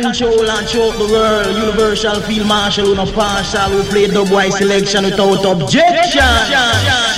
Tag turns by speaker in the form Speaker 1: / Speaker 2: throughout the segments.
Speaker 1: Control and choke the world. Universal field marshal, no partial, We play double selection without objection.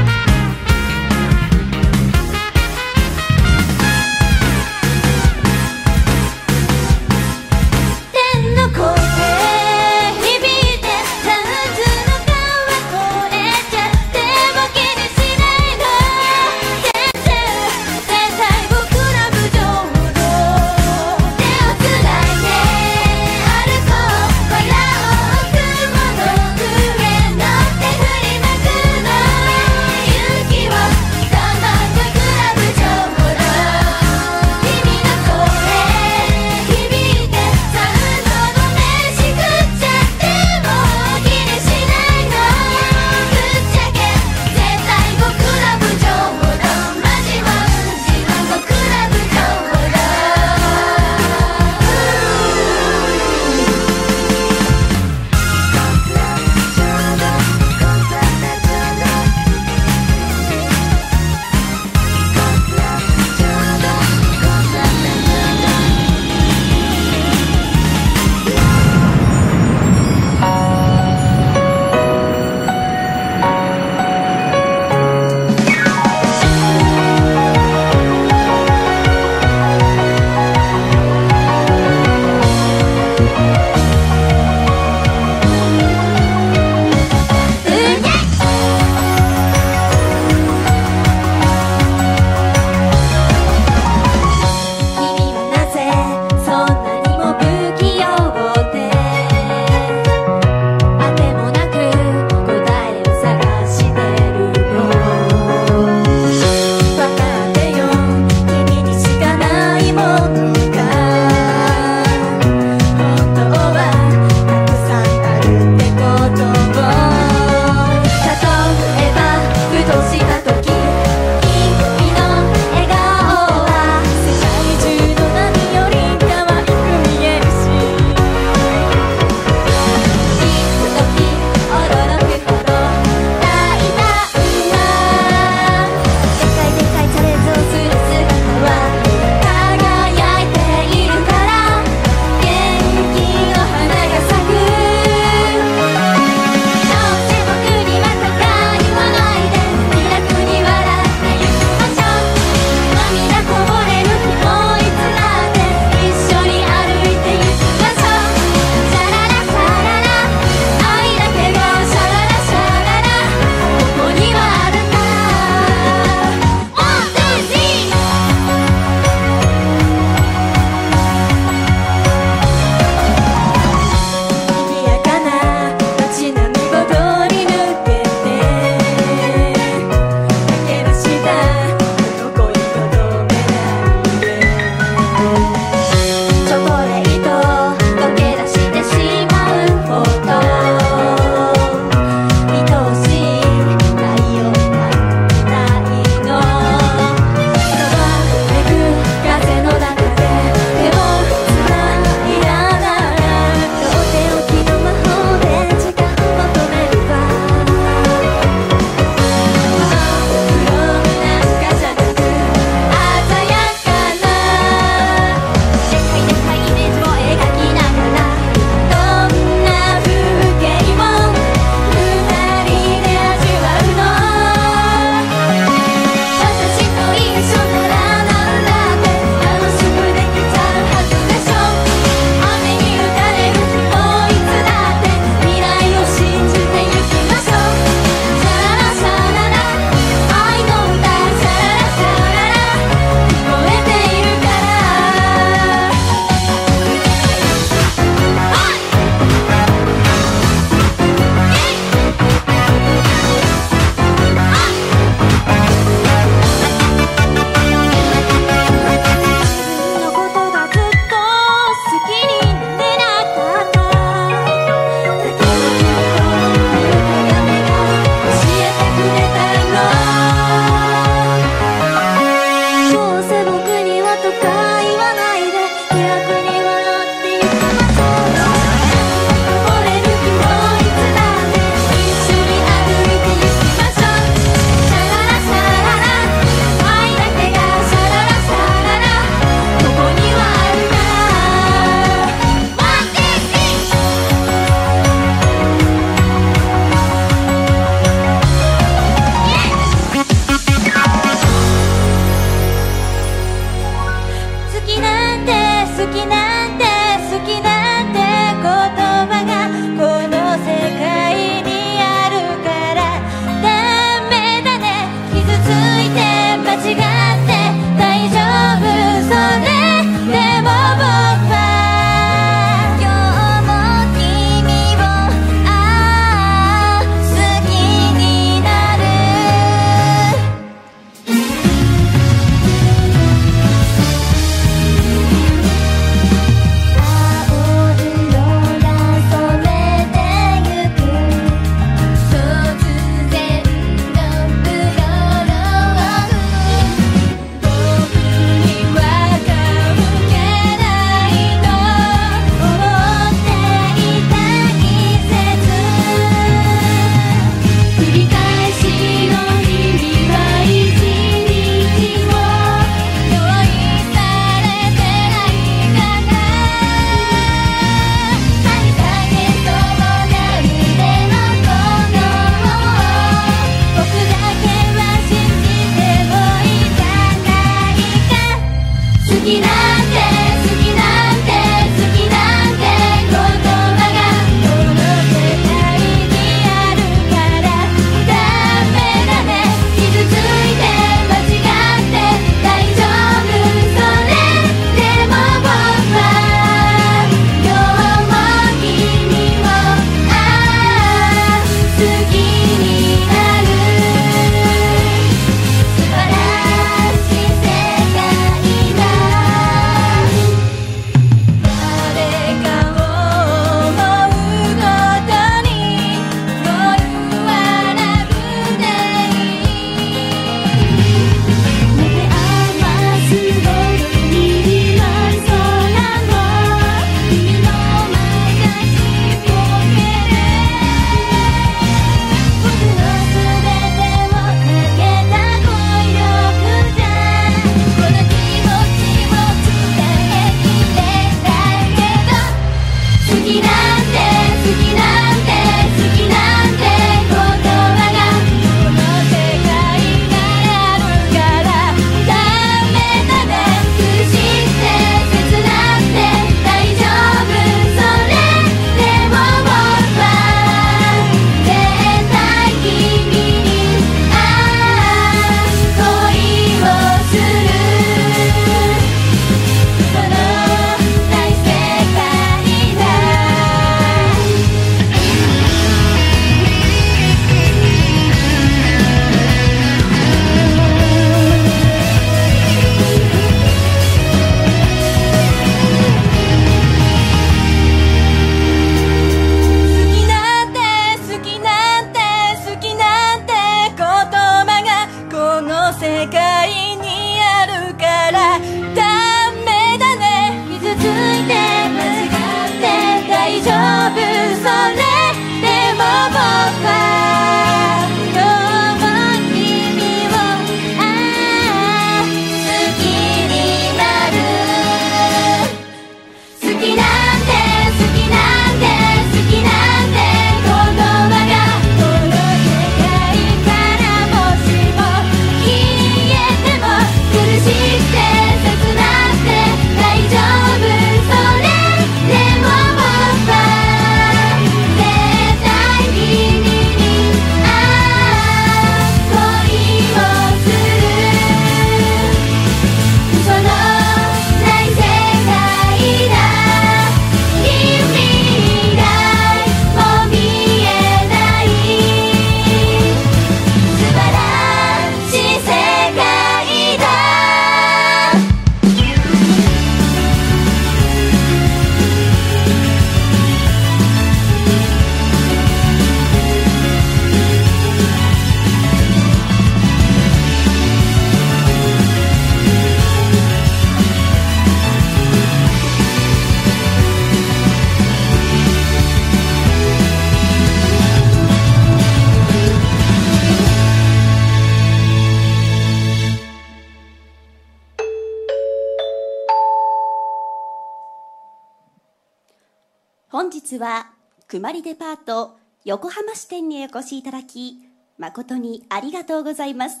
Speaker 2: 日は
Speaker 3: く
Speaker 2: ま
Speaker 4: りデパート横浜支店にお越しいただき誠にありがとうございます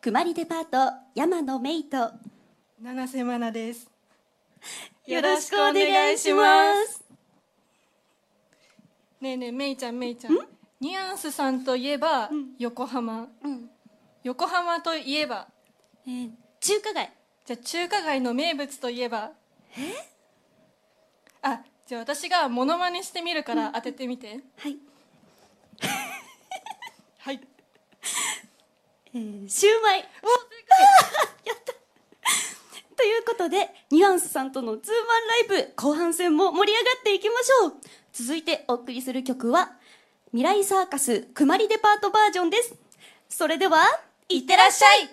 Speaker 4: くまりデパート山野メイと
Speaker 5: 七瀬まなです。
Speaker 4: よろしくお願いします
Speaker 5: ねえねえ、めいちゃんめいちゃん。ニュアンスさんといえば、横浜。
Speaker 4: うん
Speaker 5: 横浜といえば、
Speaker 4: えー中華街
Speaker 5: じゃあ中華街の名物といえば？あ、じゃあ私がモノマネしてみるから当ててみて。
Speaker 4: はい、
Speaker 5: はい。
Speaker 4: えー、シューマイ。
Speaker 5: お、
Speaker 4: やった。ということでニュアンスさんとのツーマンライブ後半戦も盛り上がっていきましょう。続いてお送りする曲は未来サーカスくまりデパートバージョンです。それではいってらっしゃい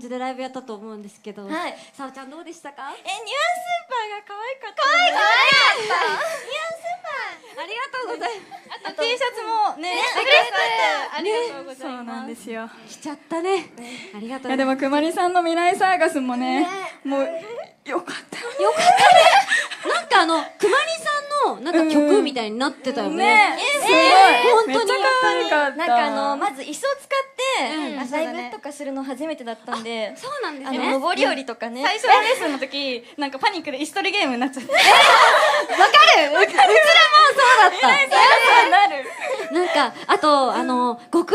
Speaker 6: じでライ
Speaker 7: ブやったと思うんですけど、
Speaker 8: はい、
Speaker 7: さおちゃんどうでしたか？
Speaker 8: えニュアンスーパーが可愛かった。
Speaker 7: 可愛かった。ニュアンスーパー。ありがとうございます。
Speaker 8: あと T シャツもねね素敵だったそうなんですよ。
Speaker 7: 来ちゃったね。ありがとう。
Speaker 8: いやでもくまりさんの未来サーガスもねもうよかった。
Speaker 7: よかったね。なんかあのくまりさんのなんか曲みたいになってたよね。
Speaker 8: ね。すごい。
Speaker 7: 本当に。
Speaker 9: なんかあの、まず椅子を使って、ライブとかするの初めてだったんで、で
Speaker 7: そうなんですね。
Speaker 9: 上り下りとかね。
Speaker 8: 最初のレッスンの時なんかパニックで椅子取りゲームになっちゃって。
Speaker 7: わかる？うちらもそうだった。
Speaker 8: なる。
Speaker 7: なんかあとあの極楽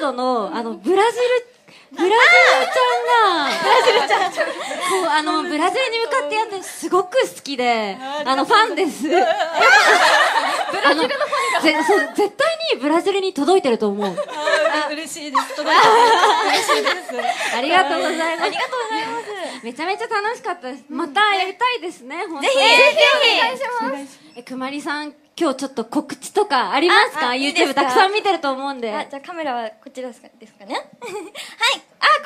Speaker 7: 浄土のあのブラジルブラジルちゃんがこうあのブラジルに向かってやるのすごく好きであのファンです。ブラジルのファンが絶対にブラジルに届いてると思う。
Speaker 8: 嬉しいです。届いて嬉しいです。
Speaker 7: ありがとうございます。ありがとうございます。めちゃめちゃ楽しかったです。またやりたいですね、ぜひぜひ。お願いします。えくまりさん今日ちょっと告知とかありますか ?YouTube
Speaker 9: か？
Speaker 7: たくさん見てると思うんで。
Speaker 9: あ、じゃあカメラはこちらですか？ですかね？はい。あ、こ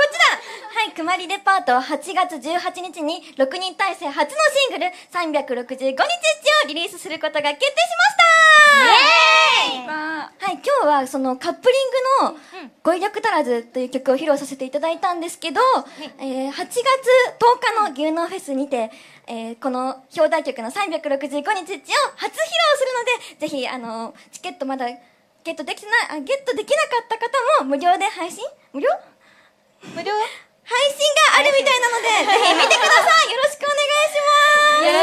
Speaker 9: っちだはい、くまりデパートは8月18日に6人体制初のシングル365日をリリースすることが決定しました。イエーイ！はい、今日はそのカップリングの語彙力足らずという曲を披露させていただいたんですけど、えー8月10日の芸能フェスにて、えーこの表題曲の365日を初披露するので、ぜひ、あの、チケットまだゲットできてない、あ、ゲットできなかった方も無料で配信？無料？無料？配信があるみたいなので、ぜひ見てください。よろしくお願いします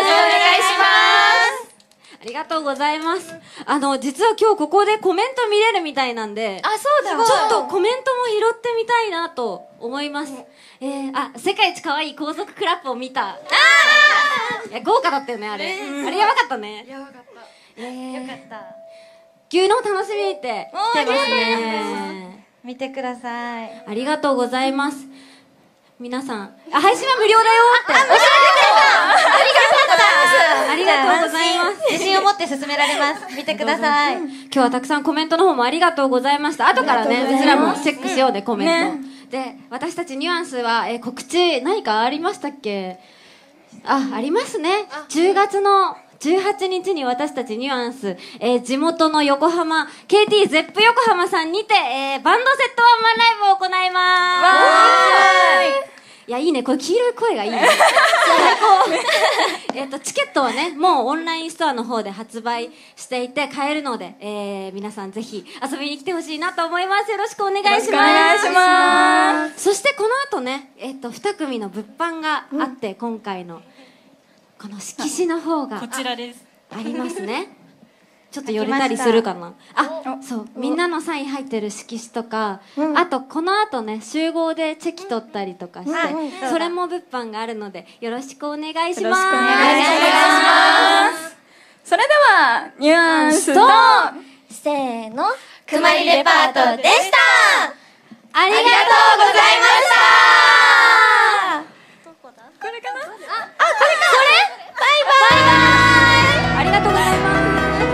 Speaker 7: がとうございます。あの、実は今日ここでコメント見れるみたいなんで、
Speaker 9: あ、そうだ
Speaker 7: ちょっとコメントも拾ってみたいなと思います。えー、あ、世界一可愛い高速クラップを見た。あいや、豪華だったよね、あれ。あれやばかったね。
Speaker 9: やばかった。
Speaker 7: えー、
Speaker 9: よかった。
Speaker 7: 牛の楽しみって来てますね。
Speaker 9: 見てください。
Speaker 7: ありがとうございます。皆さん、あ、配信は無料だよって。ありがとうございます。
Speaker 9: 自信を持って進められます。見てください。
Speaker 7: 今日はたくさんコメントの方もありがとうございました。後からね、うちらもチェックしようで、コメント。で、私たちニュアンスは、えー告知何かありましたっけ？あ、ありますね。10月の18日に私たちニュアンス、えー地元の横浜、KT ゼップ横浜さんにて、えーバンドセットワンマンライブを行います。いや、いいね。これ黄色い声がいいね。最高。えっと、チケットはね、もうオンラインストアの方で発売していて買えるので、えー、皆さんぜひ遊びに来てほしいなと思います。よろしくお願いします。
Speaker 9: よろしくお願いします
Speaker 7: そしてこの後ね、えっと、二組の物販があって、今回の、この色紙の方が
Speaker 5: こちらです。
Speaker 7: ありますね。ちょっと寄れたりするかな。あ、そう、みんなのサイン入ってる色紙とか、あとこの後ね、集合でチェキ取ったりとかして、
Speaker 9: うん
Speaker 7: それも物販があるので、よろしくお願いします。
Speaker 10: よろしくお願いしますそれではニュアンスと
Speaker 9: せーの、くまりレパートでした。
Speaker 7: ありがとうございま
Speaker 9: した
Speaker 10: これかな
Speaker 9: あ、これかバイバイバイバイ
Speaker 7: ありがとうございます。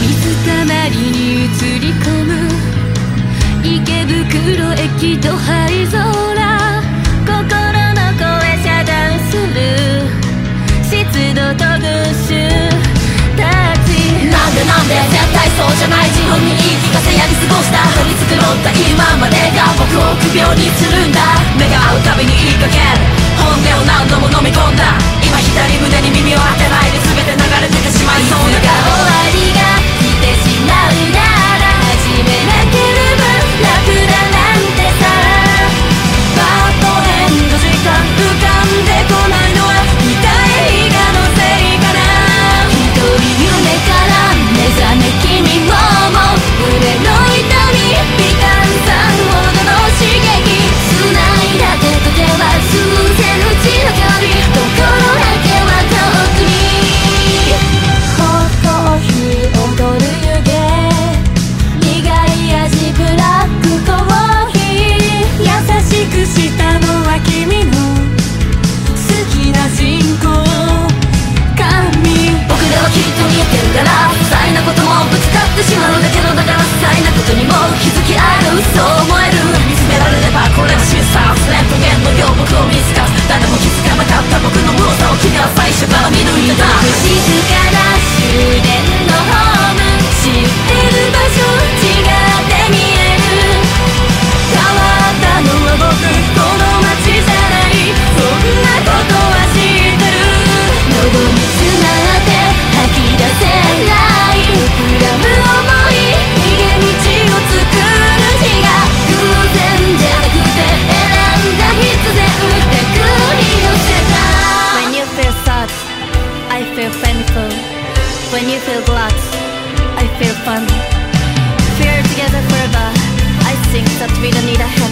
Speaker 2: 水たまりに映り込む池袋駅と灰空
Speaker 11: で絶対そうじゃない自分に言い聞かせやり過ごした。取り繕った今までが僕を臆病にするんだ。目が合うたびに言いかける。本音を何度も飲み込んだ。今左胸に耳を当てないで全て流れててしまいそうだから終わりが来てしまうなら始めなければってしまうだけのだから些細なことにも気づきあるそう思える見つめられればこれは真相レントゲンの両僕を見つかす誰も気づかなかった僕の無さを君は最初から見抜いてた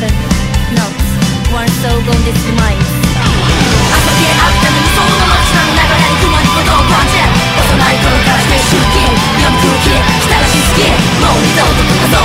Speaker 2: don't need a heaven. Not one soul on this mind.
Speaker 11: 朝日あったのにその街の流れに雲にことを感じる幼い頃からして出勤読む空気来たらし好
Speaker 12: きもう二度と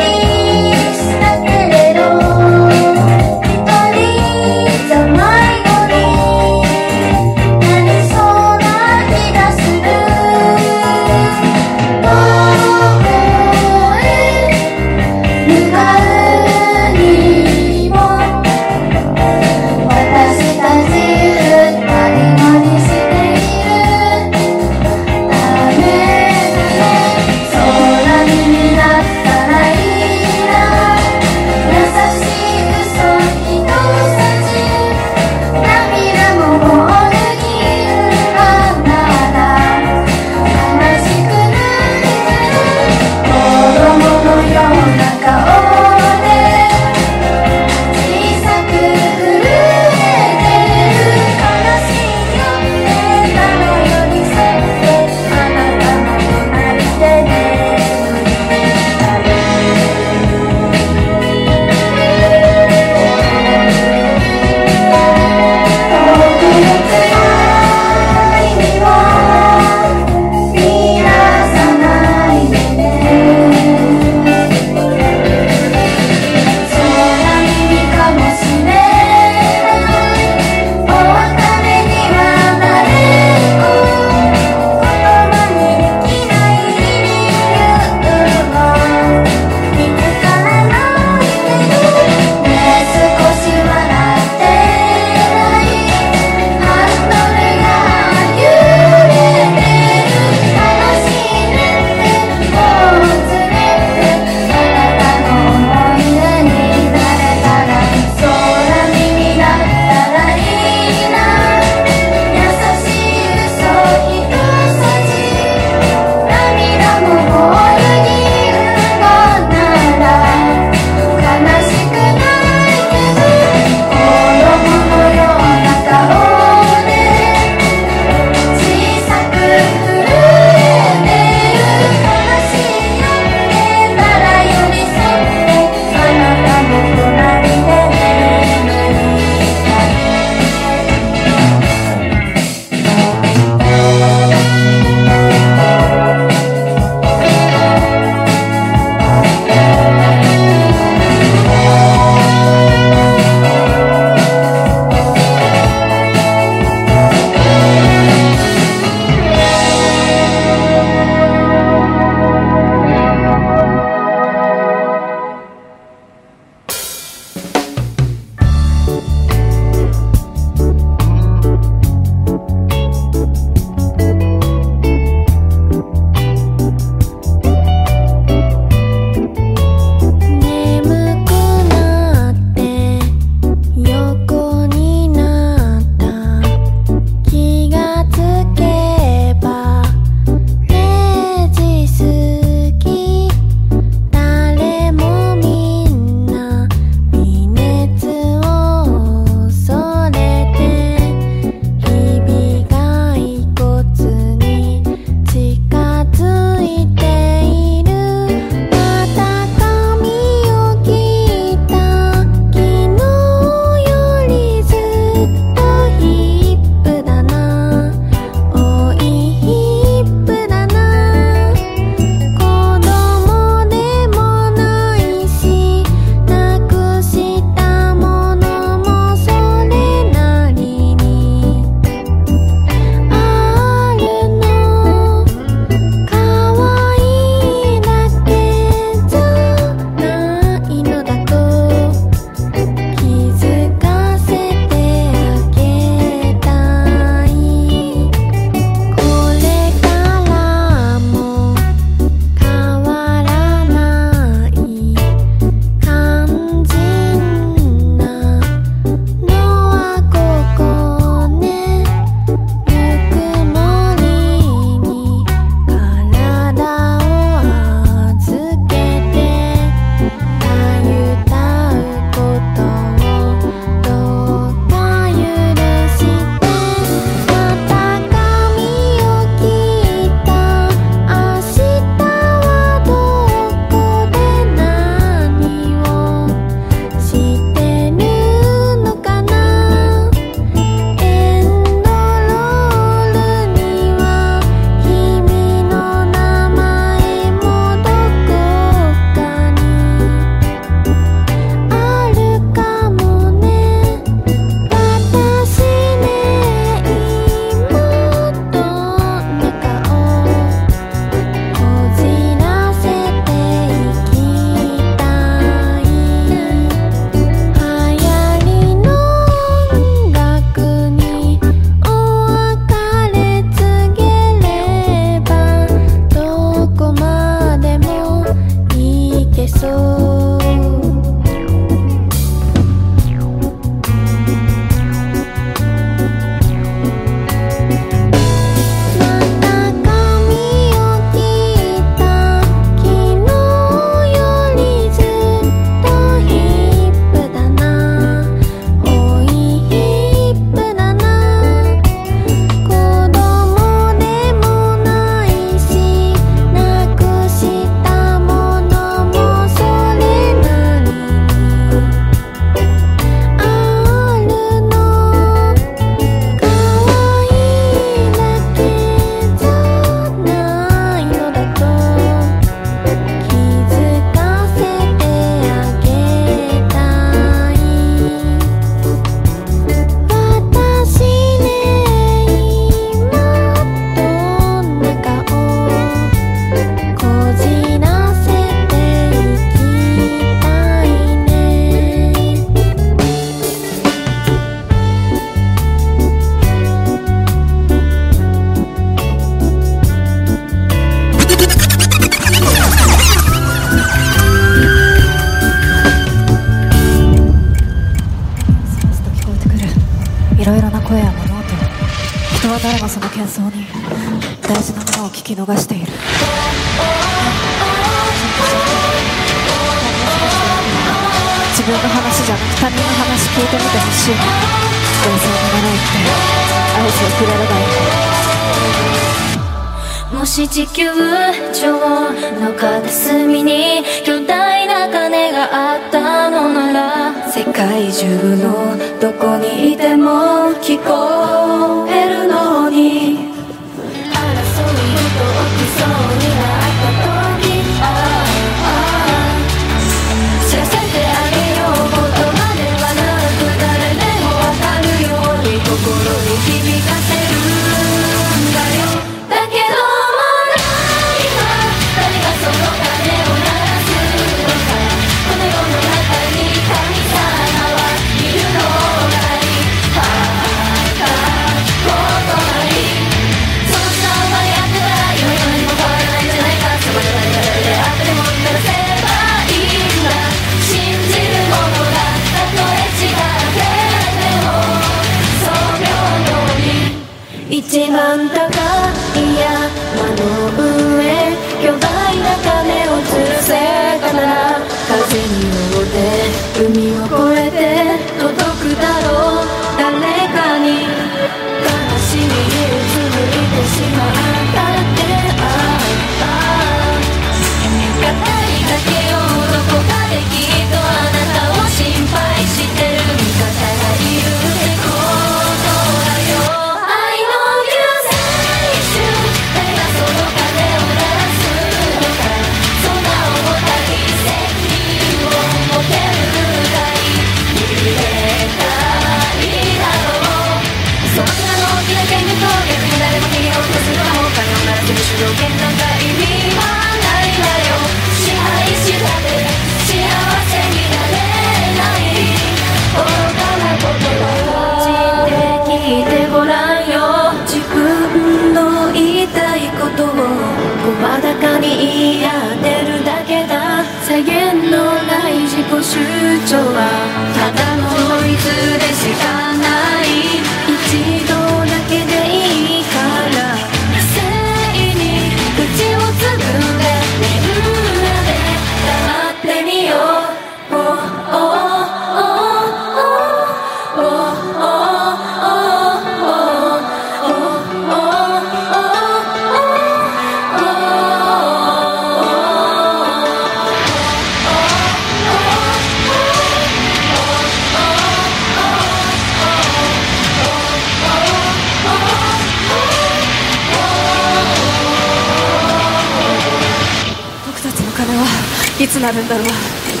Speaker 12: は
Speaker 13: い
Speaker 14: つ鳴るんだ
Speaker 11: ろう